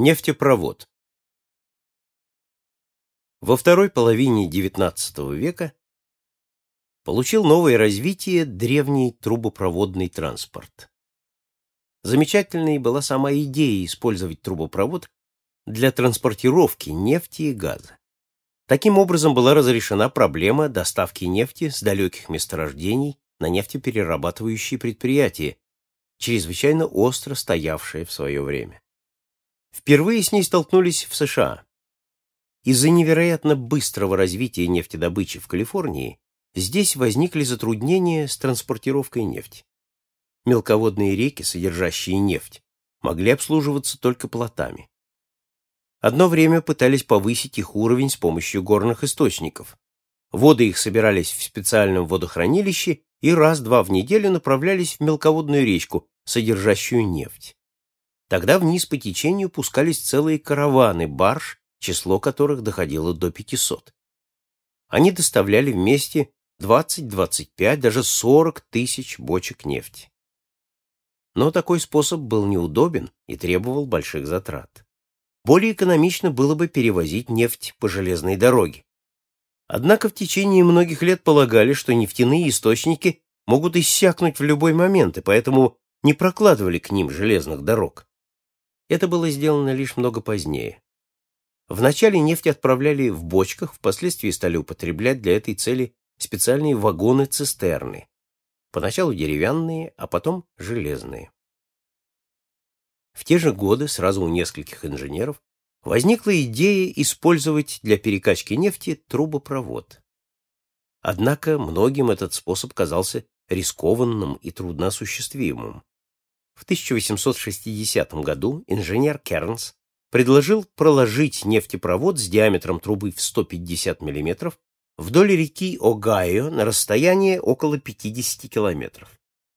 Нефтепровод Во второй половине XIX века получил новое развитие древний трубопроводный транспорт. Замечательной была сама идея использовать трубопровод для транспортировки нефти и газа. Таким образом была разрешена проблема доставки нефти с далеких месторождений на нефтеперерабатывающие предприятия, чрезвычайно остро стоявшее в свое время. Впервые с ней столкнулись в США. Из-за невероятно быстрого развития нефтедобычи в Калифорнии здесь возникли затруднения с транспортировкой нефти. Мелководные реки, содержащие нефть, могли обслуживаться только плотами. Одно время пытались повысить их уровень с помощью горных источников. Воды их собирались в специальном водохранилище и раз-два в неделю направлялись в мелководную речку, содержащую нефть. Тогда вниз по течению пускались целые караваны барж, число которых доходило до 500. Они доставляли вместе 20-25, даже 40 тысяч бочек нефти. Но такой способ был неудобен и требовал больших затрат. Более экономично было бы перевозить нефть по железной дороге. Однако в течение многих лет полагали, что нефтяные источники могут иссякнуть в любой момент, и поэтому не прокладывали к ним железных дорог. Это было сделано лишь много позднее. Вначале нефть отправляли в бочках, впоследствии стали употреблять для этой цели специальные вагоны-цистерны. Поначалу деревянные, а потом железные. В те же годы сразу у нескольких инженеров возникла идея использовать для перекачки нефти трубопровод. Однако многим этот способ казался рискованным и трудноосуществимым. В 1860 году инженер Кернс предложил проложить нефтепровод с диаметром трубы в 150 мм вдоль реки Огайо на расстоянии около 50 километров.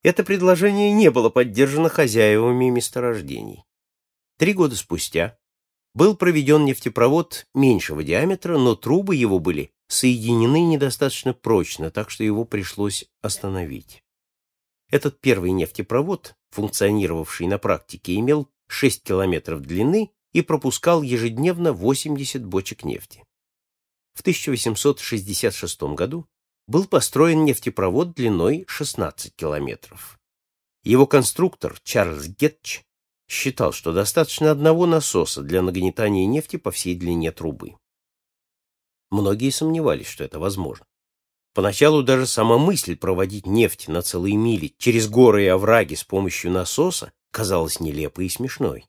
Это предложение не было поддержано хозяевами месторождений. Три года спустя был проведен нефтепровод меньшего диаметра, но трубы его были соединены недостаточно прочно, так что его пришлось остановить. Этот первый нефтепровод, функционировавший на практике, имел 6 километров длины и пропускал ежедневно 80 бочек нефти. В 1866 году был построен нефтепровод длиной 16 километров. Его конструктор Чарльз Гетч считал, что достаточно одного насоса для нагнетания нефти по всей длине трубы. Многие сомневались, что это возможно. Поначалу даже сама мысль проводить нефть на целые мили через горы и овраги с помощью насоса казалась нелепой и смешной.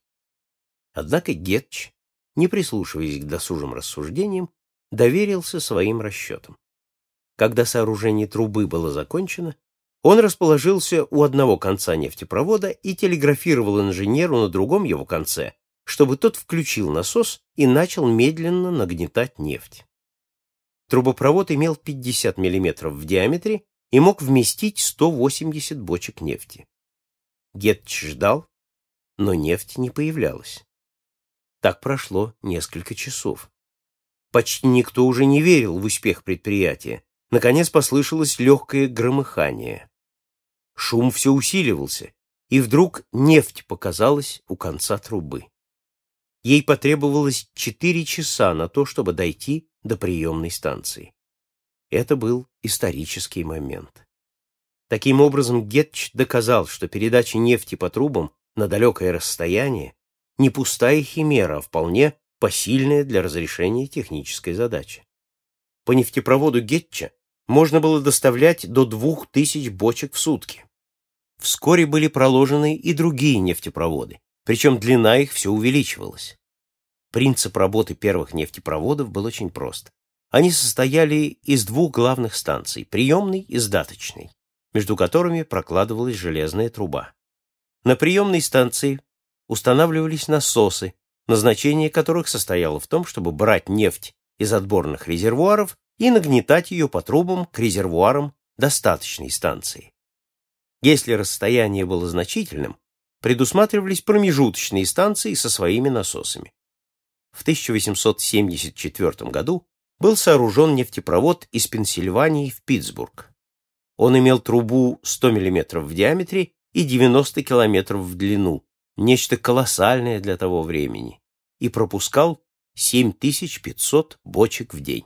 Однако Гетч, не прислушиваясь к досужим рассуждениям, доверился своим расчетам. Когда сооружение трубы было закончено, он расположился у одного конца нефтепровода и телеграфировал инженеру на другом его конце, чтобы тот включил насос и начал медленно нагнетать нефть. Трубопровод имел 50 мм в диаметре и мог вместить 180 бочек нефти. Гетч ждал, но нефть не появлялась. Так прошло несколько часов. Почти никто уже не верил в успех предприятия. Наконец послышалось легкое громыхание. Шум все усиливался, и вдруг нефть показалась у конца трубы. Ей потребовалось четыре часа на то, чтобы дойти до приемной станции. Это был исторический момент. Таким образом, Гетч доказал, что передача нефти по трубам на далекое расстояние не пустая химера, а вполне посильная для разрешения технической задачи. По нефтепроводу Гетча можно было доставлять до 2000 бочек в сутки. Вскоре были проложены и другие нефтепроводы, причем длина их все увеличивалась. Принцип работы первых нефтепроводов был очень прост. Они состояли из двух главных станций, приемной и сдаточной, между которыми прокладывалась железная труба. На приемной станции устанавливались насосы, назначение которых состояло в том, чтобы брать нефть из отборных резервуаров и нагнетать ее по трубам к резервуарам достаточной станции. Если расстояние было значительным, предусматривались промежуточные станции со своими насосами. В 1874 году был сооружен нефтепровод из Пенсильвании в Питтсбург. Он имел трубу 100 мм в диаметре и 90 км в длину, нечто колоссальное для того времени. и пропускал 7500 бочек в день.